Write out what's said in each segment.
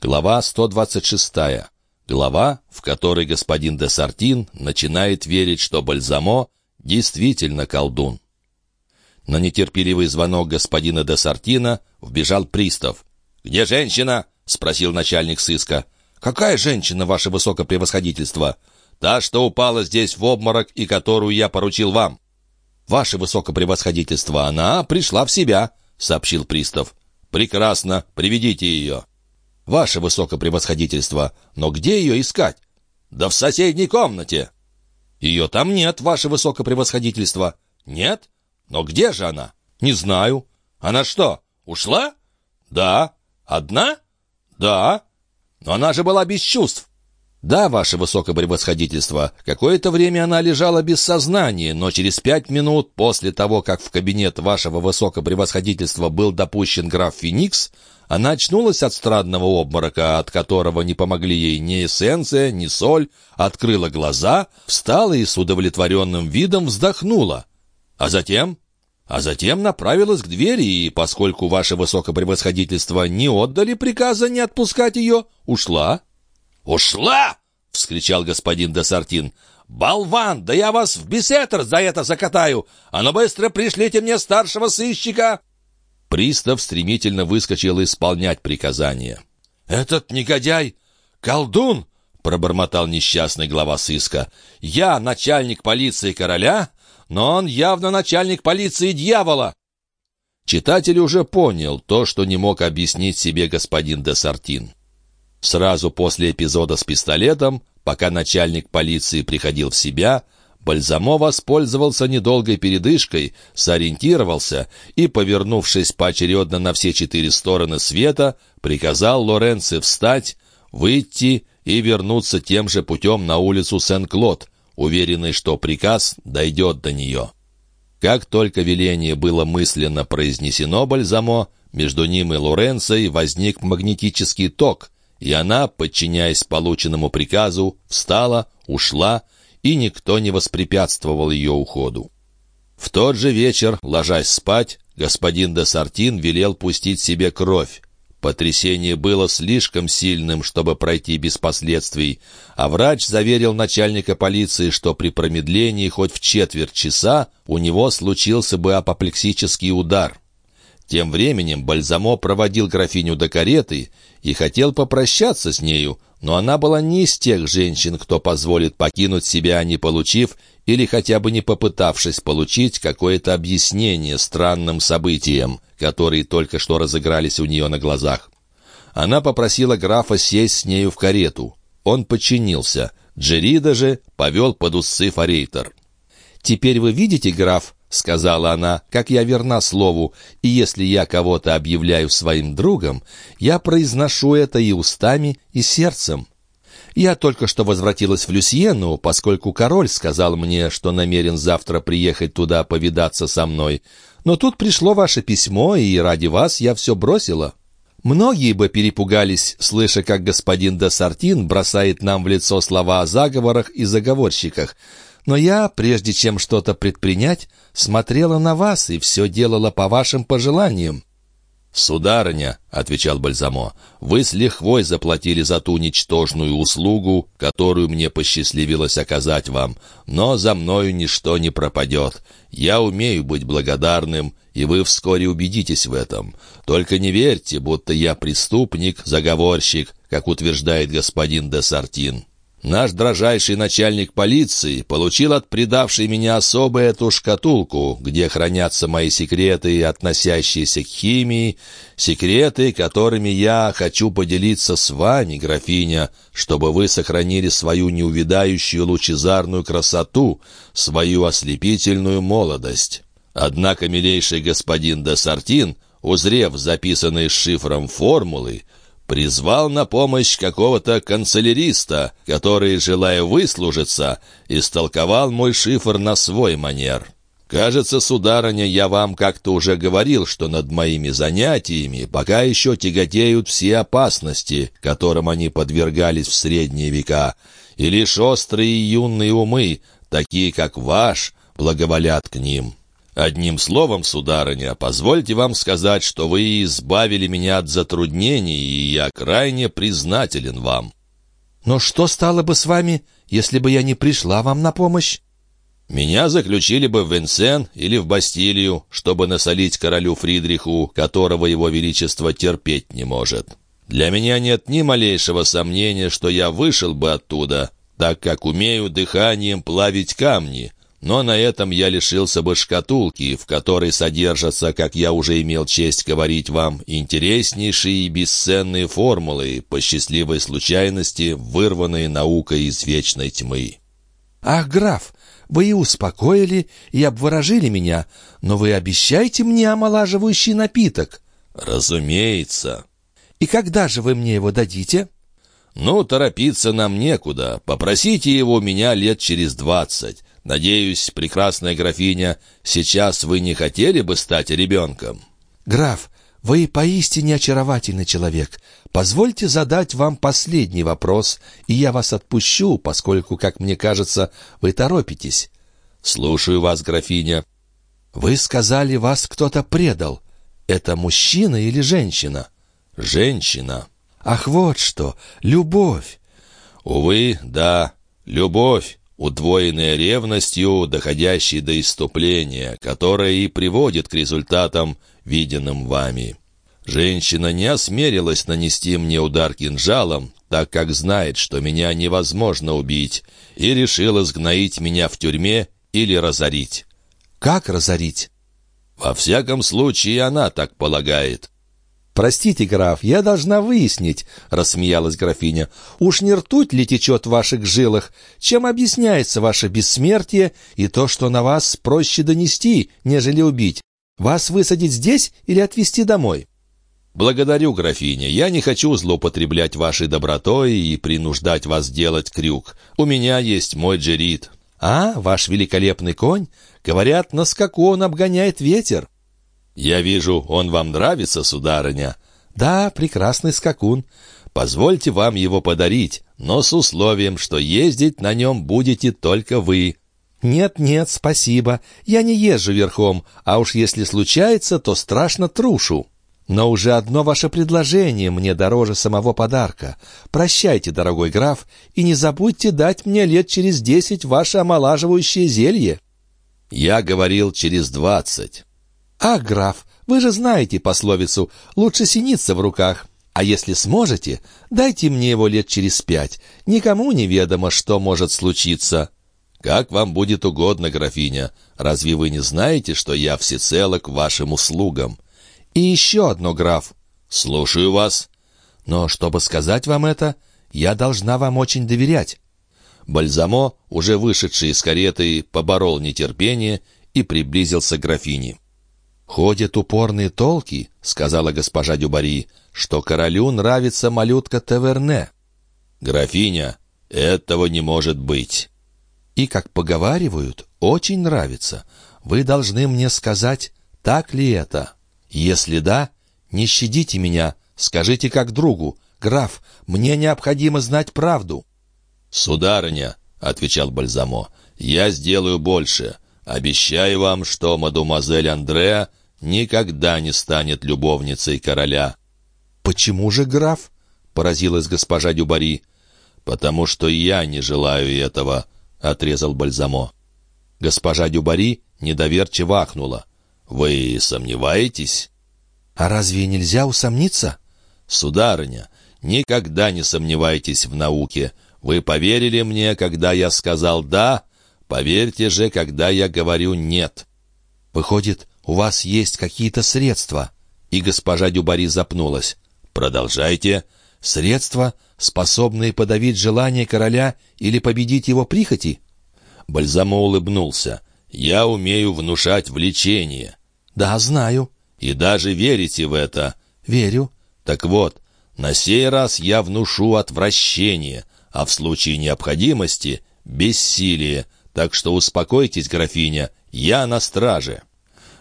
Глава 126. Глава, в которой господин де Сартин начинает верить, что Бальзамо действительно колдун. На нетерпеливый звонок господина де Сартина вбежал пристав. «Где женщина?» — спросил начальник сыска. «Какая женщина, ваше высокопревосходительство?» «Та, что упала здесь в обморок и которую я поручил вам». «Ваше высокопревосходительство, она пришла в себя», — сообщил пристав. «Прекрасно, приведите ее». «Ваше высокопревосходительство, но где ее искать?» «Да в соседней комнате». «Ее там нет, ваше высокопревосходительство». «Нет? Но где же она?» «Не знаю». «Она что, ушла?» «Да». «Одна?» «Да». «Но она же была без чувств». «Да, ваше высокопревосходительство, какое-то время она лежала без сознания, но через пять минут после того, как в кабинет вашего высокопревосходительства был допущен граф Феникс, она очнулась от странного обморока, от которого не помогли ей ни эссенция, ни соль, открыла глаза, встала и с удовлетворенным видом вздохнула. А затем... А затем направилась к двери, и, поскольку ваше высокопревосходительство не отдали приказа не отпускать ее, ушла. «Ушла!» — вскричал господин Десартин. «Болван! Да я вас в бесетр за это закатаю! А ну быстро пришлите мне старшего сыщика!» Пристав стремительно выскочил исполнять приказание. «Этот негодяй! Колдун!» — пробормотал несчастный глава сыска. «Я начальник полиции короля, но он явно начальник полиции дьявола!» Читатель уже понял то, что не мог объяснить себе господин де Сартин. Сразу после эпизода с пистолетом, пока начальник полиции приходил в себя, Бальзамо воспользовался недолгой передышкой, сориентировался и, повернувшись поочередно на все четыре стороны света, приказал Лоренце встать, выйти и вернуться тем же путем на улицу Сен-Клод, уверенный, что приказ дойдет до нее. Как только веление было мысленно произнесено Бальзамо, между ним и Лоренцей возник магнетический ток, и она, подчиняясь полученному приказу, встала, ушла и никто не воспрепятствовал ее уходу. В тот же вечер, ложась спать, господин де Сартин велел пустить себе кровь. Потрясение было слишком сильным, чтобы пройти без последствий, а врач заверил начальника полиции, что при промедлении хоть в четверть часа у него случился бы апоплексический удар. Тем временем Бальзамо проводил графиню до кареты и хотел попрощаться с нею, но она была не из тех женщин, кто позволит покинуть себя, не получив или хотя бы не попытавшись получить какое-то объяснение странным событиям, которые только что разыгрались у нее на глазах. Она попросила графа сесть с нею в карету. Он подчинился. Джерида же повел под усы форейтер. «Теперь вы видите, граф, — сказала она, — как я верна слову, и если я кого-то объявляю своим другом, я произношу это и устами, и сердцем. Я только что возвратилась в Люсьену, поскольку король сказал мне, что намерен завтра приехать туда повидаться со мной. Но тут пришло ваше письмо, и ради вас я все бросила. Многие бы перепугались, слыша, как господин де Сартин бросает нам в лицо слова о заговорах и заговорщиках. Но я, прежде чем что-то предпринять, смотрела на вас и все делала по вашим пожеланиям». «Сударыня», — отвечал Бальзамо, — «вы с лихвой заплатили за ту ничтожную услугу, которую мне посчастливилось оказать вам, но за мною ничто не пропадет. Я умею быть благодарным, и вы вскоре убедитесь в этом. Только не верьте, будто я преступник, заговорщик, как утверждает господин де Сартин. Наш дрожайший начальник полиции получил от предавшей меня особо эту шкатулку, где хранятся мои секреты, относящиеся к химии, секреты, которыми я хочу поделиться с вами, графиня, чтобы вы сохранили свою неувидающую лучезарную красоту, свою ослепительную молодость. Однако милейший господин де Сартин, узрев записанные шифром формулы, призвал на помощь какого-то канцеляриста, который, желая выслужиться, истолковал мой шифр на свой манер. Кажется, сударыня, я вам как-то уже говорил, что над моими занятиями пока еще тяготеют все опасности, которым они подвергались в средние века, и лишь острые юные умы, такие как ваш, благоволят к ним. Одним словом, сударыня, позвольте вам сказать, что вы избавили меня от затруднений, и я крайне признателен вам». «Но что стало бы с вами, если бы я не пришла вам на помощь?» Меня заключили бы в Венсен или в Бастилию, чтобы насолить королю Фридриху, которого его величество терпеть не может. Для меня нет ни малейшего сомнения, что я вышел бы оттуда, так как умею дыханием плавить камни, но на этом я лишился бы шкатулки, в которой содержатся, как я уже имел честь говорить вам, интереснейшие и бесценные формулы, по счастливой случайности, вырванные наукой из вечной тьмы. «Ах, граф, вы и успокоили, и обворожили меня, но вы обещаете мне омолаживающий напиток?» «Разумеется». «И когда же вы мне его дадите?» «Ну, торопиться нам некуда. Попросите его у меня лет через двадцать. Надеюсь, прекрасная графиня, сейчас вы не хотели бы стать ребенком?» «Граф, вы поистине очаровательный человек. Позвольте задать вам последний вопрос, и я вас отпущу, поскольку, как мне кажется, вы торопитесь». «Слушаю вас, графиня». «Вы сказали, вас кто-то предал. Это мужчина или женщина?» «Женщина». «Ах, вот что! Любовь!» «Увы, да, любовь, удвоенная ревностью, доходящей до иступления, которая и приводит к результатам, виденным вами. Женщина не осмелилась нанести мне удар кинжалом, так как знает, что меня невозможно убить, и решила сгноить меня в тюрьме или разорить. Как разорить? Во всяком случае, она так полагает. «Простите, граф, я должна выяснить», — рассмеялась графиня. «Уж не ртуть ли течет в ваших жилах? Чем объясняется ваше бессмертие и то, что на вас проще донести, нежели убить? Вас высадить здесь или отвезти домой?» «Благодарю, графиня. Я не хочу злоупотреблять вашей добротой и принуждать вас делать крюк. У меня есть мой джерит». «А, ваш великолепный конь? Говорят, на скаку он обгоняет ветер». «Я вижу, он вам нравится, сударыня?» «Да, прекрасный скакун. Позвольте вам его подарить, но с условием, что ездить на нем будете только вы». «Нет-нет, спасибо. Я не езжу верхом, а уж если случается, то страшно трушу. Но уже одно ваше предложение мне дороже самого подарка. Прощайте, дорогой граф, и не забудьте дать мне лет через десять ваше омолаживающее зелье». «Я говорил через двадцать». «Ах, граф, вы же знаете пословицу «лучше синица в руках». А если сможете, дайте мне его лет через пять. Никому не ведомо, что может случиться». «Как вам будет угодно, графиня. Разве вы не знаете, что я всецело к вашим услугам?» «И еще одно, граф». «Слушаю вас». «Но чтобы сказать вам это, я должна вам очень доверять». Бальзамо, уже вышедший из кареты, поборол нетерпение и приблизился к графине. «Ходят упорные толки», — сказала госпожа Дюбари, «что королю нравится малютка Таверне». «Графиня, этого не может быть». «И, как поговаривают, очень нравится. Вы должны мне сказать, так ли это. Если да, не щадите меня, скажите как другу. Граф, мне необходимо знать правду». «Сударыня», — отвечал Бальзамо, — «я сделаю больше. Обещаю вам, что мадемуазель Андреа никогда не станет любовницей короля». «Почему же, граф?» — поразилась госпожа Дюбари. «Потому что я не желаю этого», — отрезал Бальзамо. Госпожа Дюбари недоверчиво ахнула. «Вы сомневаетесь?» «А разве нельзя усомниться?» «Сударыня, никогда не сомневайтесь в науке. Вы поверили мне, когда я сказал «да», поверьте же, когда я говорю «нет». Выходит, у вас есть какие-то средства?» И госпожа Дюбари запнулась. «Продолжайте». «Средства, способные подавить желание короля или победить его прихоти?» Бальзамо улыбнулся. «Я умею внушать влечение». «Да, знаю». «И даже верите в это?» «Верю». «Так вот, на сей раз я внушу отвращение, а в случае необходимости — бессилие. Так что успокойтесь, графиня, я на страже».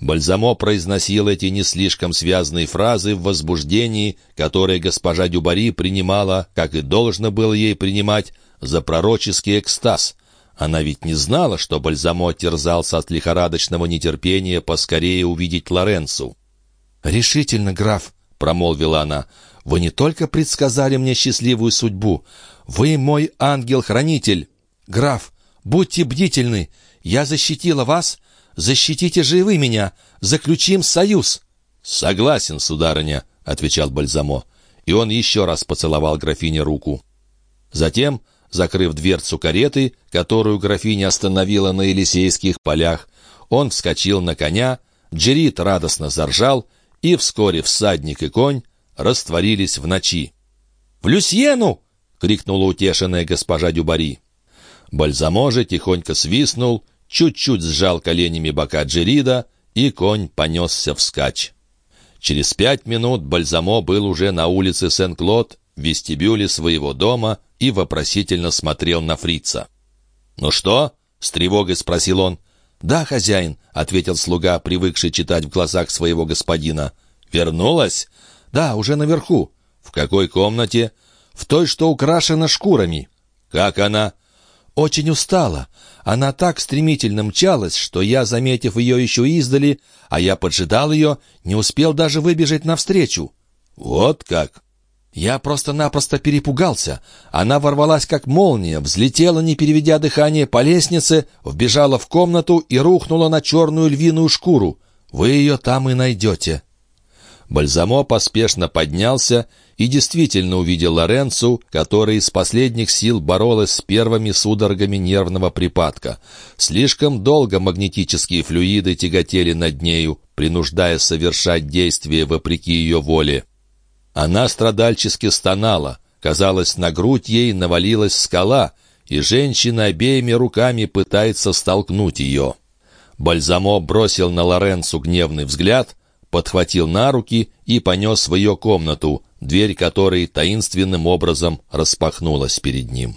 Бальзамо произносил эти не слишком связанные фразы в возбуждении, которое госпожа Дюбари принимала, как и должно было ей принимать, за пророческий экстаз. Она ведь не знала, что Бальзамо терзался от лихорадочного нетерпения поскорее увидеть Лоренцу. «Решительно, граф», — промолвила она, — «вы не только предсказали мне счастливую судьбу, вы мой ангел-хранитель. Граф, будьте бдительны, я защитила вас, защитите же вы меня, заключим союз». «Согласен, сударыня», — отвечал Бальзамо, и он еще раз поцеловал графине руку. Затем, закрыв дверцу кареты, которую графиня остановила на Елисейских полях, он вскочил на коня, Джерит радостно заржал, и вскоре всадник и конь растворились в ночи. «В Люсьену!» — крикнула утешенная госпожа Дюбари. Бальзамо же тихонько свистнул, чуть-чуть сжал коленями бока Джерида, и конь понесся вскачь. Через пять минут Бальзамо был уже на улице Сен-Клод, в вестибюле своего дома, и вопросительно смотрел на фрица. «Ну что?» — с тревогой спросил он. «Да, хозяин», — ответил слуга, привыкший читать в глазах своего господина. «Вернулась?» «Да, уже наверху». «В какой комнате?» «В той, что украшена шкурами». «Как она?» «Очень устала. Она так стремительно мчалась, что я, заметив ее еще издали, а я поджидал ее, не успел даже выбежать навстречу». «Вот как!» Я просто-напросто перепугался. Она ворвалась как молния, взлетела, не переведя дыхание, по лестнице, вбежала в комнату и рухнула на черную львиную шкуру. Вы ее там и найдете. Бальзамо поспешно поднялся и действительно увидел Лоренцу, которая из последних сил боролась с первыми судорогами нервного припадка. Слишком долго магнетические флюиды тяготели над нею, принуждая совершать действия вопреки ее воле. Она страдальчески стонала. Казалось, на грудь ей навалилась скала, и женщина обеими руками пытается столкнуть ее. Бальзамо бросил на Лоренцу гневный взгляд, подхватил на руки и понес в ее комнату, дверь которой таинственным образом распахнулась перед ним.